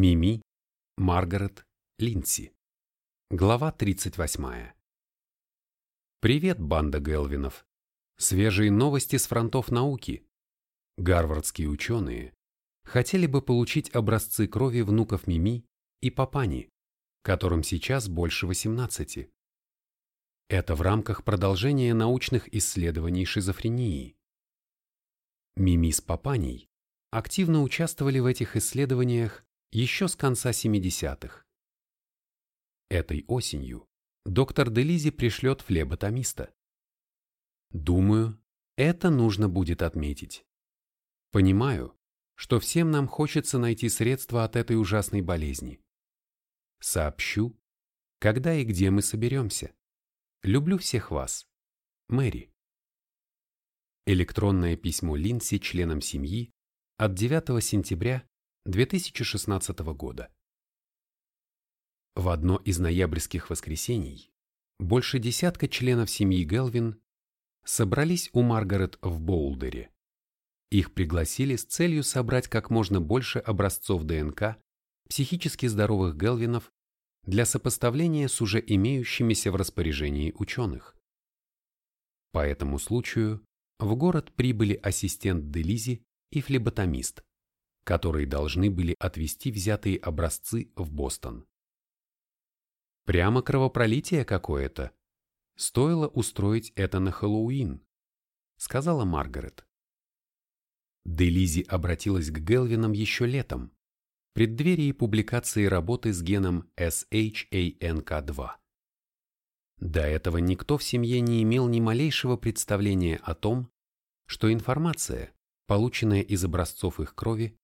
Мими, Маргарет, Линси. Глава 38. Привет, банда Гелвинов. Свежие новости с фронтов науки. Гарвардские ученые хотели бы получить образцы крови внуков Мими и Папани, которым сейчас больше 18. Это в рамках продолжения научных исследований шизофрении. Мими с Папаней активно участвовали в этих исследованиях еще с конца 70-х. Этой осенью доктор Делизи пришлет флеботомиста. Думаю, это нужно будет отметить. Понимаю, что всем нам хочется найти средства от этой ужасной болезни. Сообщу, когда и где мы соберемся. Люблю всех вас. Мэри. Электронное письмо Линси членам семьи от 9 сентября 2016 года. В одно из ноябрьских воскресений больше десятка членов семьи Гелвин собрались у Маргарет в Боулдере. Их пригласили с целью собрать как можно больше образцов ДНК психически здоровых Гелвинов для сопоставления с уже имеющимися в распоряжении ученых. По этому случаю в город прибыли ассистент Делизи и флеботомист, которые должны были отвезти взятые образцы в Бостон. Прямо кровопролитие какое-то. Стоило устроить это на Хэллоуин, сказала Маргарет. Делизи обратилась к Гелвинам еще летом, преддверии публикации работы с геном SHANK2. До этого никто в семье не имел ни малейшего представления о том, что информация, полученная из образцов их крови,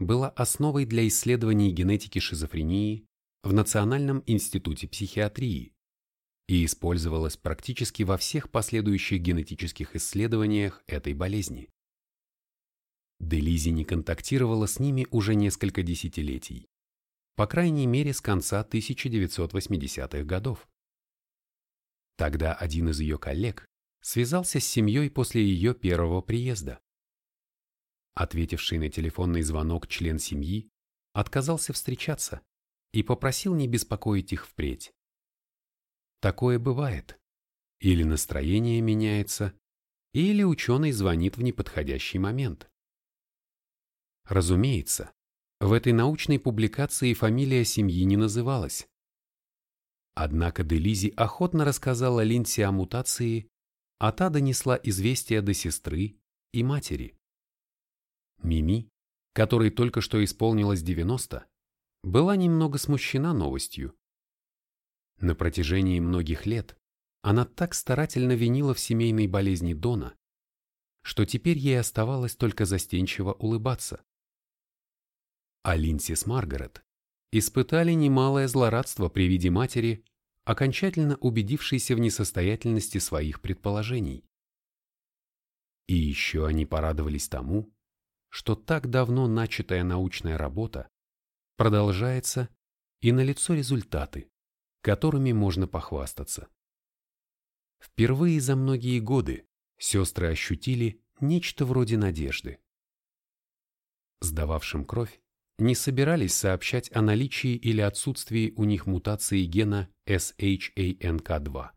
была основой для исследований генетики шизофрении в Национальном институте психиатрии и использовалась практически во всех последующих генетических исследованиях этой болезни. Делизи не контактировала с ними уже несколько десятилетий, по крайней мере с конца 1980-х годов. Тогда один из ее коллег связался с семьей после ее первого приезда. Ответивший на телефонный звонок член семьи отказался встречаться и попросил не беспокоить их впредь. Такое бывает. Или настроение меняется, или ученый звонит в неподходящий момент. Разумеется, в этой научной публикации фамилия семьи не называлась. Однако Делизи охотно рассказала Линси о мутации, а та донесла известие до сестры и матери. Мими, которой только что исполнилось 90, была немного смущена новостью. На протяжении многих лет она так старательно винила в семейной болезни Дона, что теперь ей оставалось только застенчиво улыбаться. А Линси с Маргарет испытали немалое злорадство при виде матери, окончательно убедившейся в несостоятельности своих предположений. И еще они порадовались тому, что так давно начатая научная работа продолжается и налицо результаты, которыми можно похвастаться. Впервые за многие годы сестры ощутили нечто вроде надежды. Сдававшим кровь не собирались сообщать о наличии или отсутствии у них мутации гена SHANK2.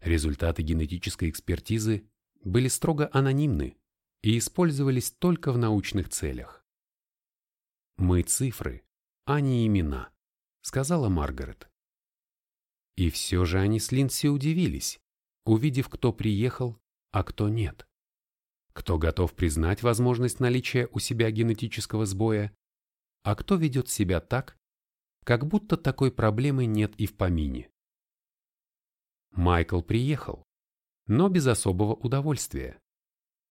Результаты генетической экспертизы были строго анонимны и использовались только в научных целях. «Мы цифры, а не имена», — сказала Маргарет. И все же они с Линдси удивились, увидев, кто приехал, а кто нет. Кто готов признать возможность наличия у себя генетического сбоя, а кто ведет себя так, как будто такой проблемы нет и в помине. Майкл приехал, но без особого удовольствия.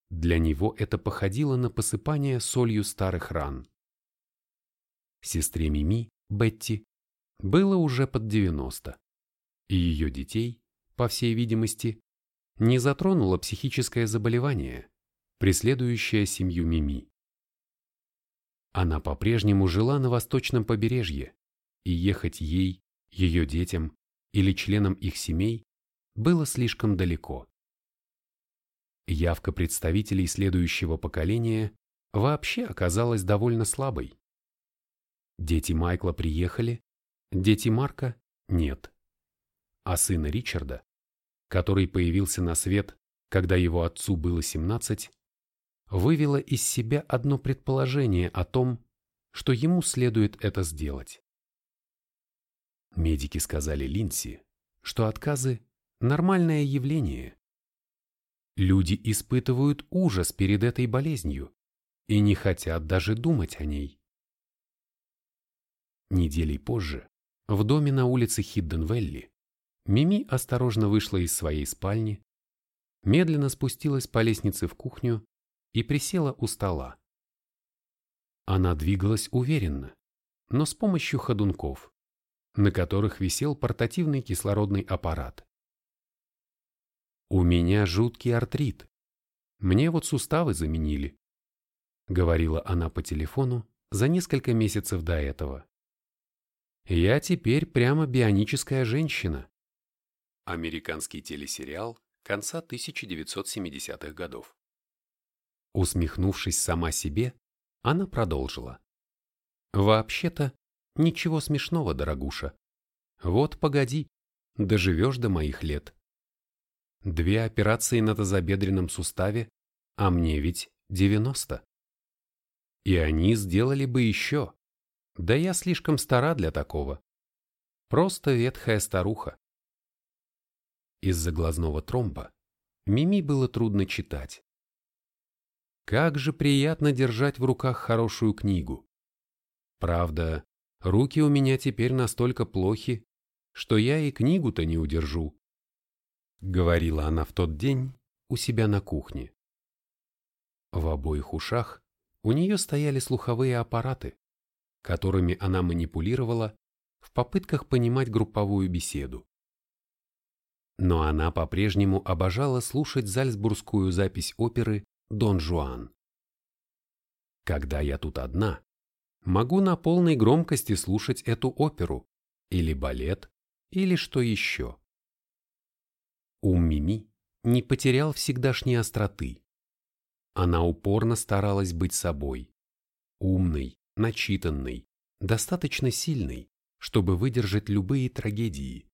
Для него это походило на посыпание солью старых ран. Сестре Мими, Бетти, было уже под 90, и ее детей, по всей видимости, не затронуло психическое заболевание, преследующее семью Мими. Она по-прежнему жила на восточном побережье, и ехать ей, ее детям или членам их семей было слишком далеко явка представителей следующего поколения вообще оказалась довольно слабой. Дети Майкла приехали, дети Марка – нет. А сына Ричарда, который появился на свет, когда его отцу было 17, вывело из себя одно предположение о том, что ему следует это сделать. Медики сказали Линси, что отказы – нормальное явление. Люди испытывают ужас перед этой болезнью и не хотят даже думать о ней. Неделей позже, в доме на улице Хидденвелли, Мими осторожно вышла из своей спальни, медленно спустилась по лестнице в кухню и присела у стола. Она двигалась уверенно, но с помощью ходунков, на которых висел портативный кислородный аппарат. «У меня жуткий артрит. Мне вот суставы заменили», — говорила она по телефону за несколько месяцев до этого. «Я теперь прямо бионическая женщина». Американский телесериал конца 1970-х годов. Усмехнувшись сама себе, она продолжила. «Вообще-то, ничего смешного, дорогуша. Вот погоди, доживешь до моих лет. Две операции на тазобедренном суставе, а мне ведь 90. И они сделали бы еще. Да я слишком стара для такого. Просто ветхая старуха. Из-за глазного тромба Мими было трудно читать. Как же приятно держать в руках хорошую книгу. Правда, руки у меня теперь настолько плохи, что я и книгу-то не удержу. Говорила она в тот день у себя на кухне. В обоих ушах у нее стояли слуховые аппараты, которыми она манипулировала в попытках понимать групповую беседу. Но она по-прежнему обожала слушать зальцбургскую запись оперы Дон Жуан. Когда я тут одна, могу на полной громкости слушать эту оперу, или балет, или что еще. Ум Мими не потерял всегдашней остроты. Она упорно старалась быть собой, умной, начитанной, достаточно сильной, чтобы выдержать любые трагедии,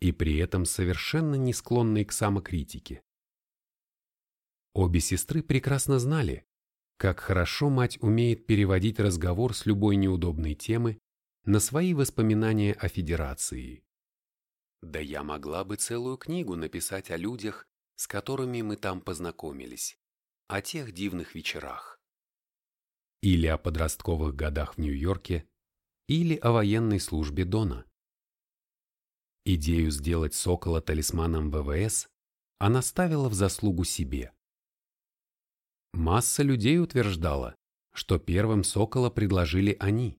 и при этом совершенно не склонной к самокритике. Обе сестры прекрасно знали, как хорошо мать умеет переводить разговор с любой неудобной темы на свои воспоминания о Федерации. Да я могла бы целую книгу написать о людях, с которыми мы там познакомились, о тех дивных вечерах. Или о подростковых годах в Нью-Йорке, или о военной службе Дона. Идею сделать Сокола талисманом ВВС она ставила в заслугу себе. Масса людей утверждала, что первым сокола предложили они.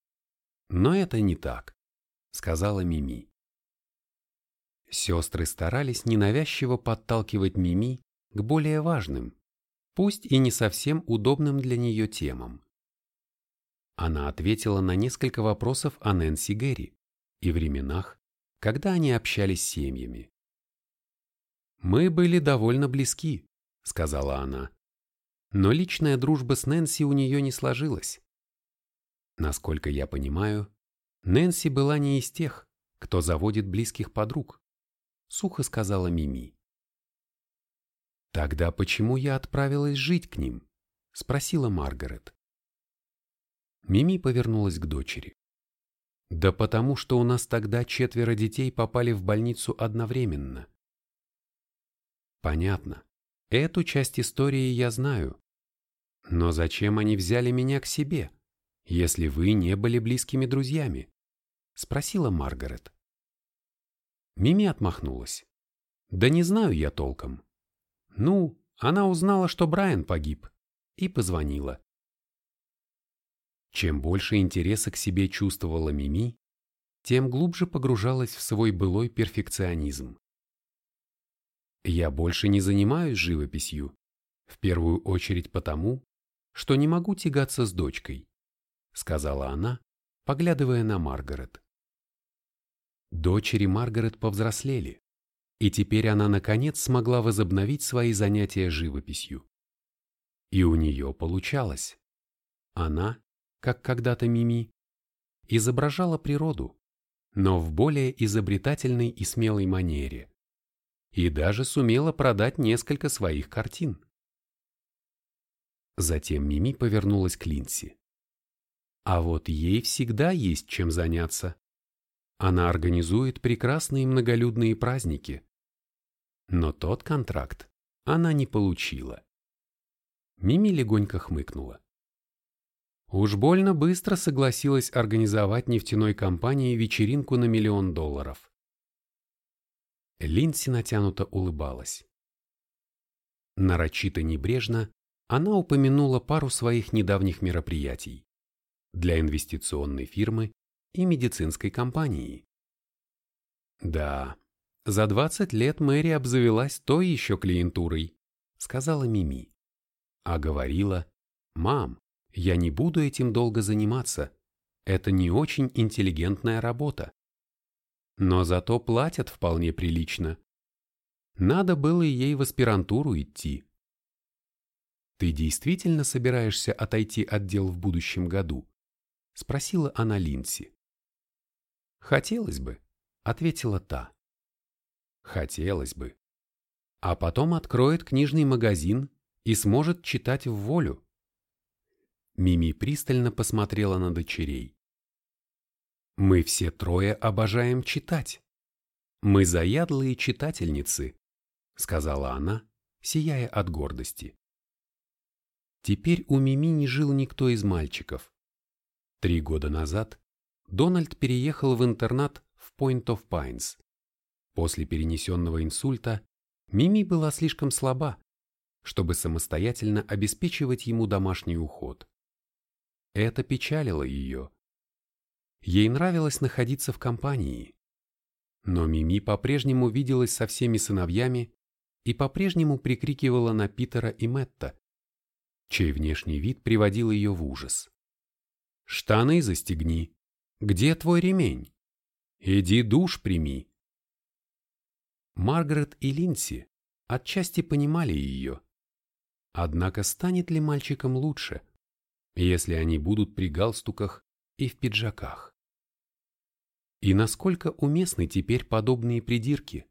Но это не так, сказала Мими. Сестры старались ненавязчиво подталкивать Мими к более важным, пусть и не совсем удобным для нее темам. Она ответила на несколько вопросов о Нэнси Гэри и временах, когда они общались с семьями. «Мы были довольно близки», — сказала она но личная дружба с Нэнси у нее не сложилась. Насколько я понимаю, Нэнси была не из тех, кто заводит близких подруг, сухо сказала Мими. Тогда почему я отправилась жить к ним? спросила Маргарет. Мими повернулась к дочери. Да потому что у нас тогда четверо детей попали в больницу одновременно. Понятно. Эту часть истории я знаю. Но зачем они взяли меня к себе, если вы не были близкими друзьями? Спросила Маргарет. Мими отмахнулась. Да не знаю я толком. Ну, она узнала, что Брайан погиб, и позвонила. Чем больше интереса к себе чувствовала Мими, тем глубже погружалась в свой былой перфекционизм. Я больше не занимаюсь живописью, в первую очередь потому, что не могу тягаться с дочкой», — сказала она, поглядывая на Маргарет. Дочери Маргарет повзрослели, и теперь она наконец смогла возобновить свои занятия живописью. И у нее получалось. Она, как когда-то Мими, изображала природу, но в более изобретательной и смелой манере, и даже сумела продать несколько своих картин. Затем Мими повернулась к Линси. А вот ей всегда есть чем заняться. Она организует прекрасные многолюдные праздники. Но тот контракт она не получила. Мими легонько хмыкнула. Уж больно быстро согласилась организовать нефтяной компании вечеринку на миллион долларов. Линси натянуто улыбалась. Нарочито небрежно она упомянула пару своих недавних мероприятий для инвестиционной фирмы и медицинской компании. Да, за 20 лет Мэри обзавелась той еще клиентурой, сказала Мими. А говорила, мам, я не буду этим долго заниматься, это не очень интеллигентная работа. Но зато платят вполне прилично. Надо было ей в аспирантуру идти. Ты действительно собираешься отойти от дел в будущем году? Спросила она Линси. Хотелось бы, ответила та. Хотелось бы. А потом откроет книжный магазин и сможет читать в волю. Мими пристально посмотрела на дочерей. Мы все трое обожаем читать. Мы заядлые читательницы, сказала она, сияя от гордости. Теперь у Мими не жил никто из мальчиков. Три года назад Дональд переехал в интернат в Point of Pines. После перенесенного инсульта Мими была слишком слаба, чтобы самостоятельно обеспечивать ему домашний уход. Это печалило ее. Ей нравилось находиться в компании. Но Мими по-прежнему виделась со всеми сыновьями и по-прежнему прикрикивала на Питера и Мэтта, чей внешний вид приводил ее в ужас. «Штаны застегни! Где твой ремень? Иди душ прими!» Маргарет и Линси отчасти понимали ее. Однако станет ли мальчикам лучше, если они будут при галстуках и в пиджаках? И насколько уместны теперь подобные придирки?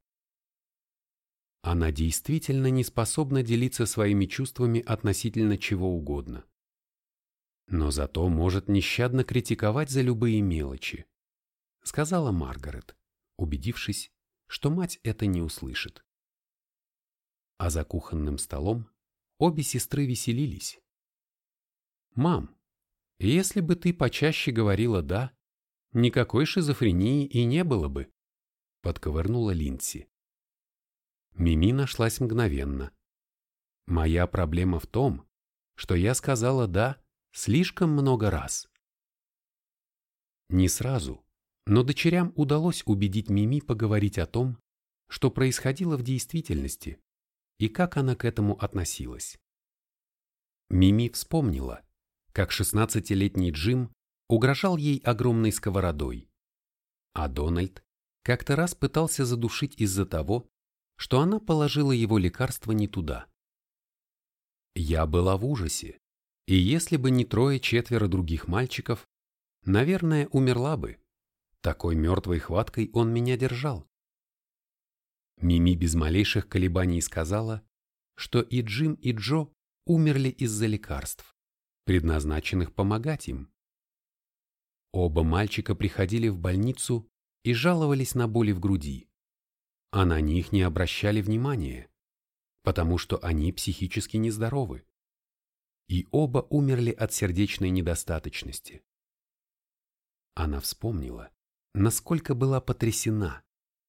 Она действительно не способна делиться своими чувствами относительно чего угодно. Но зато может нещадно критиковать за любые мелочи, сказала Маргарет, убедившись, что мать это не услышит. А за кухонным столом обе сестры веселились. «Мам, если бы ты почаще говорила «да», никакой шизофрении и не было бы», — подковырнула Линси. Мими нашлась мгновенно. «Моя проблема в том, что я сказала «да» слишком много раз». Не сразу, но дочерям удалось убедить Мими поговорить о том, что происходило в действительности и как она к этому относилась. Мими вспомнила, как шестнадцатилетний Джим угрожал ей огромной сковородой, а Дональд как-то раз пытался задушить из-за того, что она положила его лекарство не туда. Я была в ужасе, и если бы не трое-четверо других мальчиков, наверное, умерла бы. Такой мертвой хваткой он меня держал. Мими без малейших колебаний сказала, что и Джим, и Джо умерли из-за лекарств, предназначенных помогать им. Оба мальчика приходили в больницу и жаловались на боли в груди, а на них не обращали внимания, потому что они психически нездоровы. И оба умерли от сердечной недостаточности. Она вспомнила, насколько была потрясена,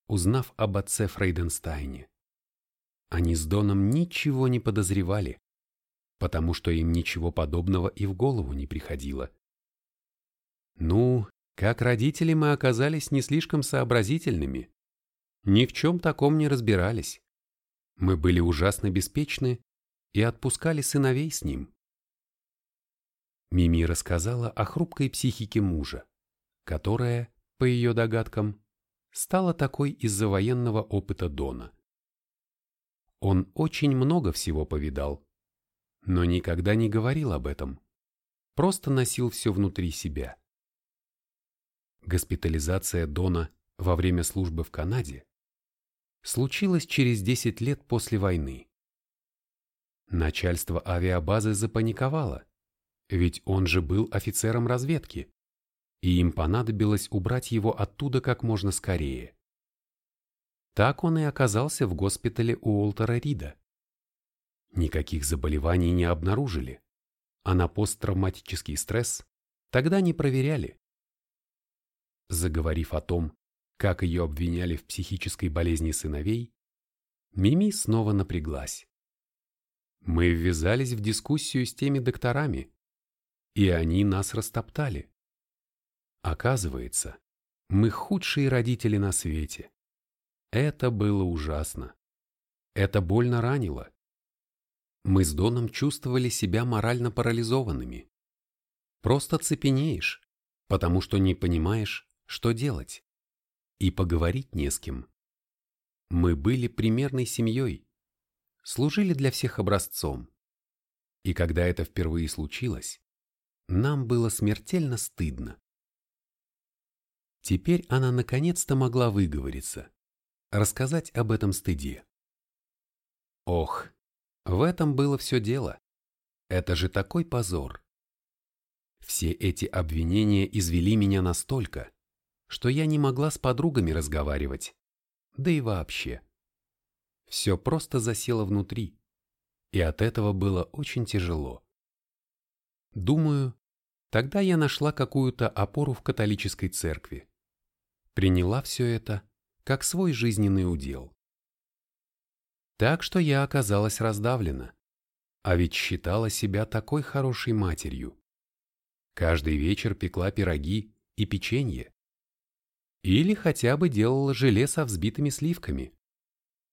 узнав об отце Фрейденстайне. Они с Доном ничего не подозревали, потому что им ничего подобного и в голову не приходило. Ну, как родители мы оказались не слишком сообразительными. Ни в чем таком не разбирались. Мы были ужасно беспечны и отпускали сыновей с ним. Мими рассказала о хрупкой психике мужа, которая, по ее догадкам, стала такой из-за военного опыта Дона. Он очень много всего повидал, но никогда не говорил об этом, просто носил все внутри себя. Госпитализация Дона во время службы в Канаде случилась через 10 лет после войны. Начальство авиабазы запаниковало, ведь он же был офицером разведки, и им понадобилось убрать его оттуда как можно скорее. Так он и оказался в госпитале Уолтера Рида. Никаких заболеваний не обнаружили, а на посттравматический стресс тогда не проверяли. Заговорив о том, как ее обвиняли в психической болезни сыновей, Мими снова напряглась. Мы ввязались в дискуссию с теми докторами, и они нас растоптали. Оказывается, мы худшие родители на свете. Это было ужасно. Это больно ранило. Мы с Доном чувствовали себя морально парализованными. Просто цепенеешь, потому что не понимаешь, что делать. И поговорить не с кем. Мы были примерной семьей, служили для всех образцом. И когда это впервые случилось, нам было смертельно стыдно. Теперь она наконец-то могла выговориться, рассказать об этом стыде. Ох, в этом было все дело. Это же такой позор. Все эти обвинения извели меня настолько, что я не могла с подругами разговаривать, да и вообще. Все просто засело внутри, и от этого было очень тяжело. Думаю, тогда я нашла какую-то опору в католической церкви приняла все это как свой жизненный удел. Так что я оказалась раздавлена, а ведь считала себя такой хорошей матерью. Каждый вечер пекла пироги и печенье. Или хотя бы делала желе со взбитыми сливками,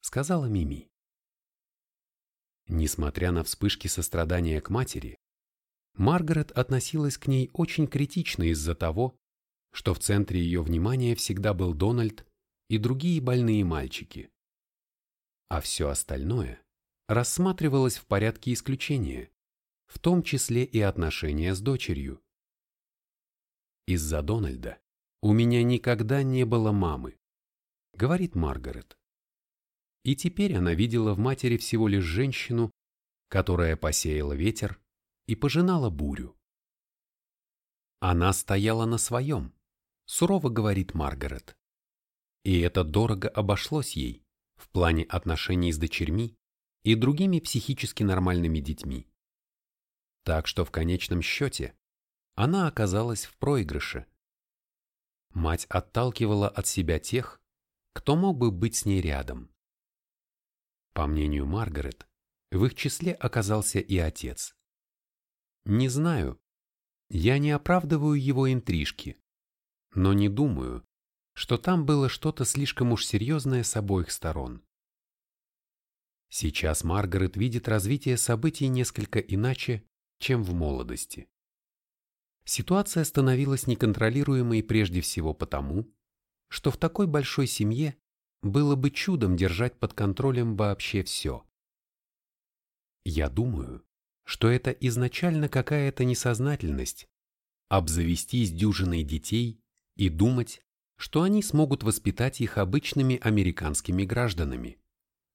сказала Мими. Несмотря на вспышки сострадания к матери, Маргарет относилась к ней очень критично из-за того, что в центре ее внимания всегда был Дональд и другие больные мальчики. А все остальное рассматривалось в порядке исключения, в том числе и отношения с дочерью. Из-за Дональда у меня никогда не было мамы, говорит Маргарет. И теперь она видела в матери всего лишь женщину, которая посеяла ветер и пожинала бурю. Она стояла на своем, сурово говорит Маргарет. И это дорого обошлось ей в плане отношений с дочерьми и другими психически нормальными детьми. Так что в конечном счете она оказалась в проигрыше. Мать отталкивала от себя тех, кто мог бы быть с ней рядом. По мнению Маргарет, в их числе оказался и отец. Не знаю, я не оправдываю его интрижки, но не думаю, что там было что-то слишком уж серьезное с обоих сторон. Сейчас Маргарет видит развитие событий несколько иначе, чем в молодости. Ситуация становилась неконтролируемой прежде всего потому, что в такой большой семье было бы чудом держать под контролем вообще все. Я думаю, что это изначально какая-то несознательность, обзавестись дюжиной детей и думать, что они смогут воспитать их обычными американскими гражданами,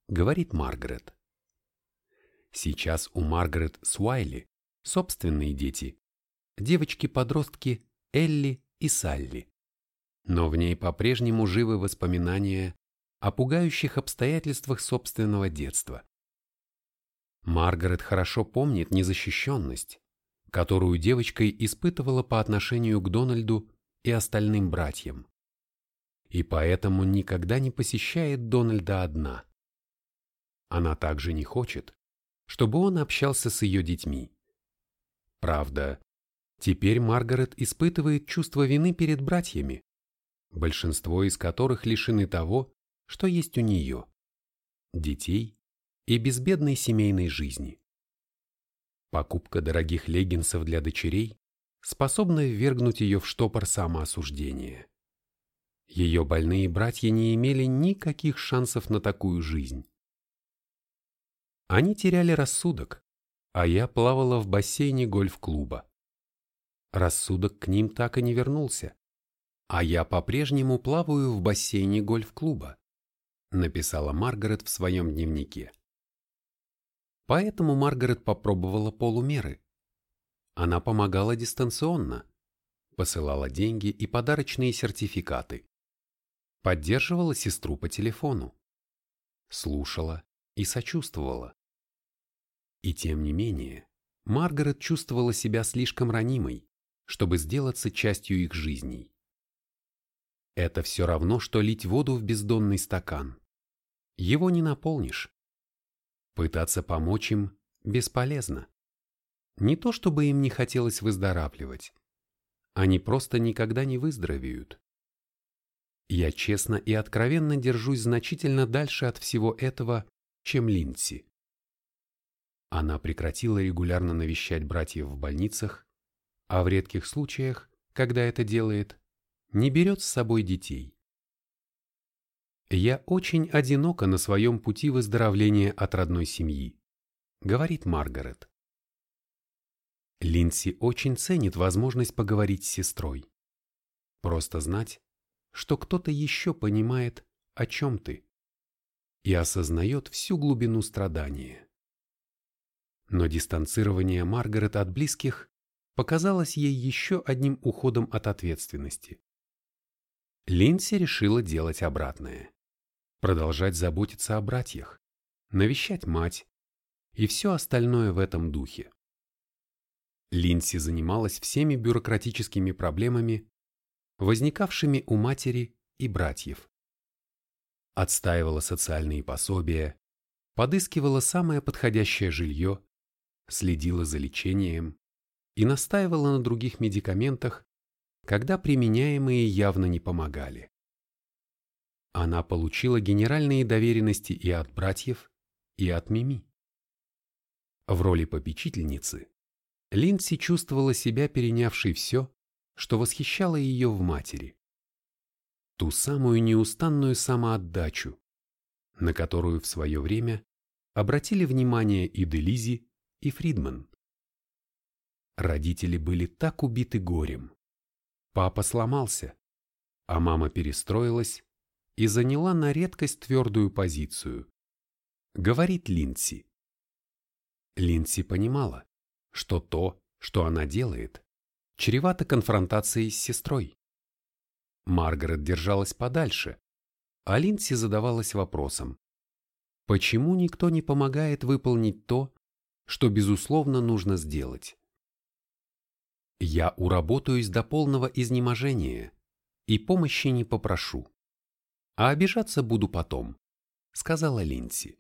говорит Маргарет. Сейчас у Маргарет Суайли собственные дети, девочки-подростки Элли и Салли. Но в ней по-прежнему живы воспоминания о пугающих обстоятельствах собственного детства. Маргарет хорошо помнит незащищенность, которую девочкой испытывала по отношению к Дональду и остальным братьям. И поэтому никогда не посещает Дональда одна. Она также не хочет, чтобы он общался с ее детьми. Правда, теперь Маргарет испытывает чувство вины перед братьями, большинство из которых лишены того, что есть у нее – детей и безбедной семейной жизни. Покупка дорогих леггинсов для дочерей способная ввергнуть ее в штопор самоосуждения. Ее больные братья не имели никаких шансов на такую жизнь. Они теряли рассудок, а я плавала в бассейне гольф-клуба. Рассудок к ним так и не вернулся. «А я по-прежнему плаваю в бассейне гольф-клуба», написала Маргарет в своем дневнике. Поэтому Маргарет попробовала полумеры. Она помогала дистанционно, посылала деньги и подарочные сертификаты, поддерживала сестру по телефону, слушала и сочувствовала. И тем не менее, Маргарет чувствовала себя слишком ранимой, чтобы сделаться частью их жизней. Это все равно, что лить воду в бездонный стакан. Его не наполнишь. Пытаться помочь им бесполезно. Не то чтобы им не хотелось выздоравливать. Они просто никогда не выздоровеют. Я честно и откровенно держусь значительно дальше от всего этого, чем Линдси. Она прекратила регулярно навещать братьев в больницах, а в редких случаях, когда это делает, не берет с собой детей. «Я очень одинока на своем пути выздоровления от родной семьи», — говорит Маргарет. Линси очень ценит возможность поговорить с сестрой. Просто знать, что кто-то еще понимает, о чем ты, и осознает всю глубину страдания. Но дистанцирование Маргарет от близких показалось ей еще одним уходом от ответственности. Линси решила делать обратное продолжать заботиться о братьях, навещать мать и все остальное в этом духе. Линси занималась всеми бюрократическими проблемами, возникавшими у матери и братьев. Отстаивала социальные пособия, подыскивала самое подходящее жилье, следила за лечением и настаивала на других медикаментах, когда применяемые явно не помогали. Она получила генеральные доверенности и от братьев, и от Мими. В роли попечительницы Линдси чувствовала себя перенявшей все, что восхищало ее в матери. Ту самую неустанную самоотдачу, на которую в свое время обратили внимание и Делизи, и Фридман. Родители были так убиты горем. Папа сломался, а мама перестроилась и заняла на редкость твердую позицию. Говорит Линси. Линси понимала, что то, что она делает, чревато конфронтацией с сестрой. Маргарет держалась подальше, а Линси задавалась вопросом, почему никто не помогает выполнить то, что, безусловно, нужно сделать. Я уработаюсь до полного изнеможения и помощи не попрошу а обижаться буду потом», — сказала Линси.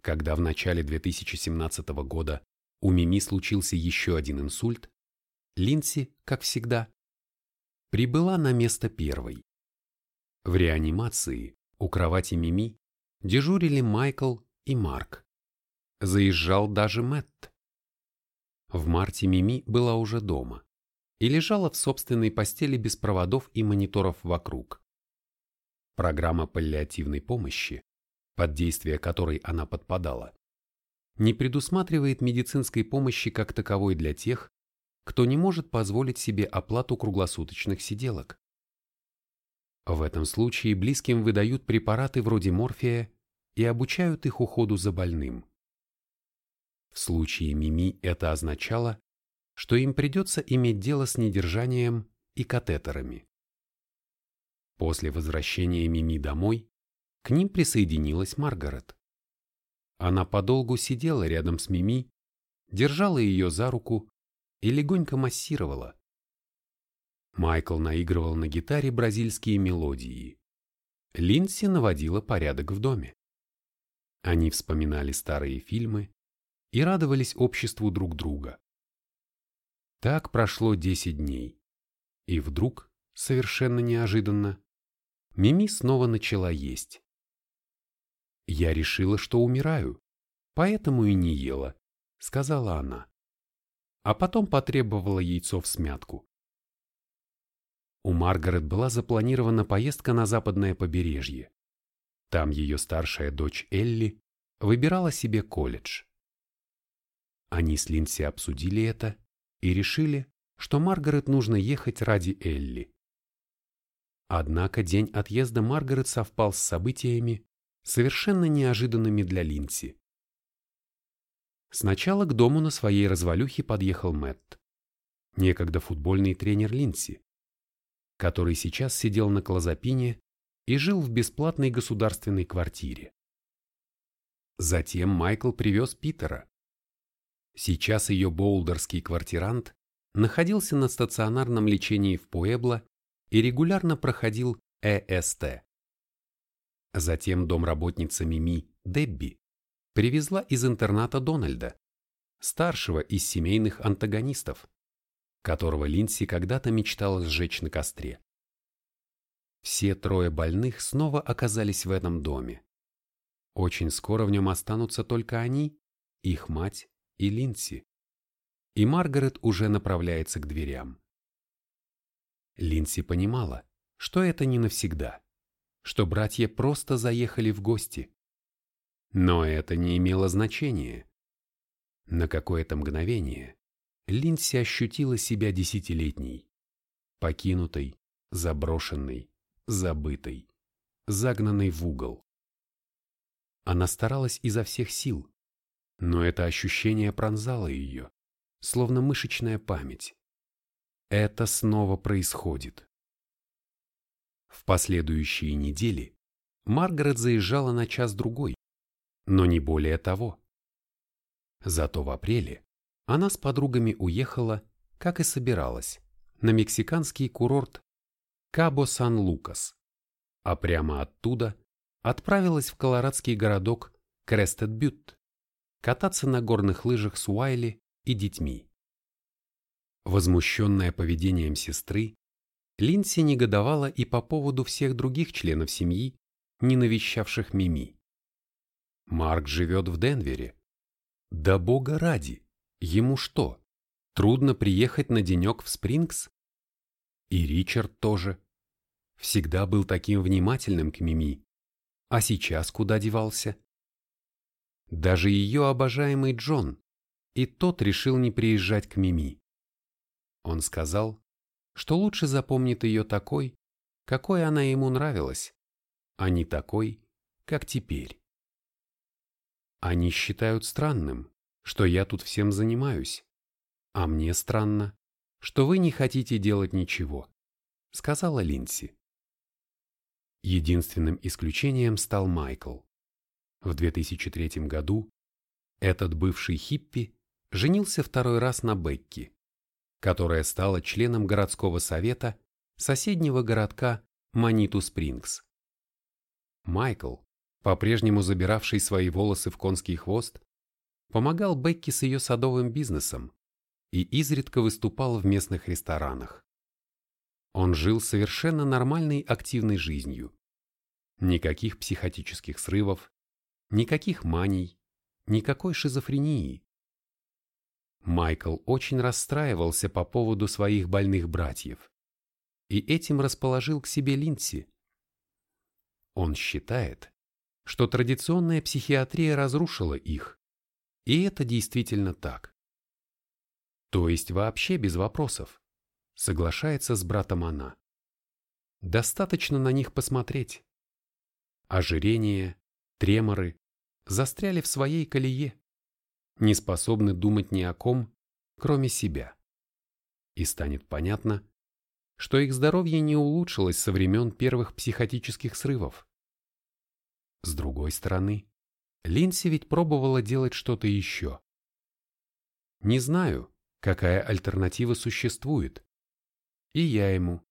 Когда в начале 2017 года у Мими случился еще один инсульт, Линси, как всегда, прибыла на место первой. В реанимации у кровати Мими дежурили Майкл и Марк. Заезжал даже Мэтт. В марте Мими была уже дома и лежала в собственной постели без проводов и мониторов вокруг. Программа паллиативной помощи, под действие которой она подпадала, не предусматривает медицинской помощи как таковой для тех, кто не может позволить себе оплату круглосуточных сиделок. В этом случае близким выдают препараты вроде морфия и обучают их уходу за больным. В случае Мими это означало, что им придется иметь дело с недержанием и катетерами. После возвращения Мими домой к ним присоединилась Маргарет. Она подолгу сидела рядом с Мими, держала ее за руку и легонько массировала. Майкл наигрывал на гитаре бразильские мелодии. Линси наводила порядок в доме. Они вспоминали старые фильмы и радовались обществу друг друга. Так прошло десять дней. И вдруг, совершенно неожиданно, Мими снова начала есть. «Я решила, что умираю, поэтому и не ела», — сказала она. А потом потребовала яйцо в смятку. У Маргарет была запланирована поездка на западное побережье. Там ее старшая дочь Элли выбирала себе колледж. Они с Линси обсудили это и решили, что Маргарет нужно ехать ради Элли. Однако день отъезда Маргарет совпал с событиями, совершенно неожиданными для Линси. Сначала к дому на своей развалюхе подъехал Мэтт, некогда футбольный тренер Линси, который сейчас сидел на Клозапине и жил в бесплатной государственной квартире. Затем Майкл привез Питера. Сейчас ее боулдерский квартирант находился на стационарном лечении в Пуэбло и регулярно проходил ЭСТ. Затем домработница Мими, Дебби, привезла из интерната Дональда, старшего из семейных антагонистов, которого Линси когда-то мечтала сжечь на костре. Все трое больных снова оказались в этом доме. Очень скоро в нем останутся только они, их мать и Линси. И Маргарет уже направляется к дверям. Линси понимала, что это не навсегда, что братья просто заехали в гости. Но это не имело значения. На какое-то мгновение Линси ощутила себя десятилетней, покинутой, заброшенной, забытой, загнанной в угол. Она старалась изо всех сил, но это ощущение пронзало ее, словно мышечная память. Это снова происходит. В последующие недели Маргарет заезжала на час-другой, но не более того. Зато в апреле она с подругами уехала, как и собиралась, на мексиканский курорт Кабо-Сан-Лукас, а прямо оттуда отправилась в колорадский городок Крестед-Бютт кататься на горных лыжах с Уайли и детьми. Возмущенная поведением сестры, Линси негодовала и по поводу всех других членов семьи, не навещавших Мими. Марк живет в Денвере. Да бога ради, ему что, трудно приехать на денек в Спрингс? И Ричард тоже. Всегда был таким внимательным к Мими, а сейчас куда девался? Даже ее обожаемый Джон, и тот решил не приезжать к Мими. Он сказал, что лучше запомнит ее такой, какой она ему нравилась, а не такой, как теперь. Они считают странным, что я тут всем занимаюсь, а мне странно, что вы не хотите делать ничего, сказала Линси. Единственным исключением стал Майкл. В 2003 году этот бывший хиппи женился второй раз на Бекки, которая стала членом городского совета соседнего городка Маниту-Спрингс. Майкл, по-прежнему забиравший свои волосы в конский хвост, помогал Бекки с ее садовым бизнесом и изредка выступал в местных ресторанах. Он жил совершенно нормальной активной жизнью. Никаких психотических срывов, никаких маний, никакой шизофрении. Майкл очень расстраивался по поводу своих больных братьев и этим расположил к себе Линдси. Он считает, что традиционная психиатрия разрушила их, и это действительно так. То есть вообще без вопросов соглашается с братом она. Достаточно на них посмотреть. Ожирение, треморы застряли в своей колее, не способны думать ни о ком, кроме себя. И станет понятно, что их здоровье не улучшилось со времен первых психотических срывов. С другой стороны, Линси ведь пробовала делать что-то еще. Не знаю, какая альтернатива существует, и я ему.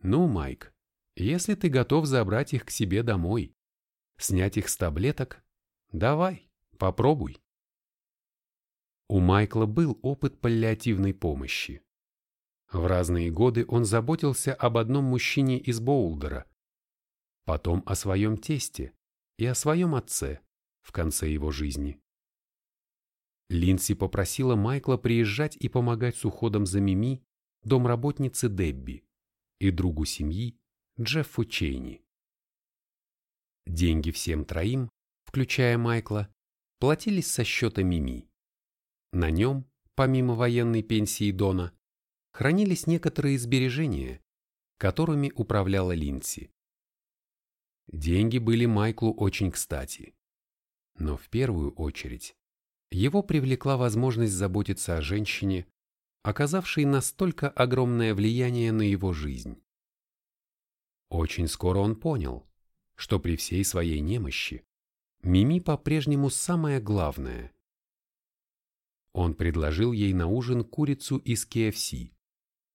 Ну, Майк, если ты готов забрать их к себе домой, снять их с таблеток, давай, попробуй. У Майкла был опыт паллиативной помощи. В разные годы он заботился об одном мужчине из Боулдера, потом о своем тесте и о своем отце в конце его жизни. Линси попросила Майкла приезжать и помогать с уходом за Мими домработнице Дебби и другу семьи Джеффу Чейни. Деньги всем троим, включая Майкла, платились со счета Мими. На нем, помимо военной пенсии Дона, хранились некоторые сбережения, которыми управляла Линдси. Деньги были Майклу очень кстати. Но в первую очередь его привлекла возможность заботиться о женщине, оказавшей настолько огромное влияние на его жизнь. Очень скоро он понял, что при всей своей немощи Мими по-прежнему самое главное. Он предложил ей на ужин курицу из KFC,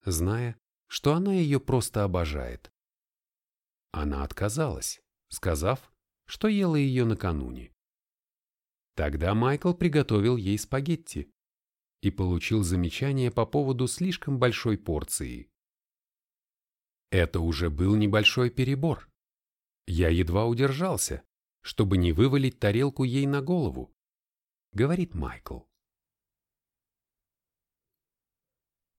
зная, что она ее просто обожает. Она отказалась, сказав, что ела ее накануне. Тогда Майкл приготовил ей спагетти и получил замечание по поводу слишком большой порции. Это уже был небольшой перебор. Я едва удержался, чтобы не вывалить тарелку ей на голову, говорит Майкл.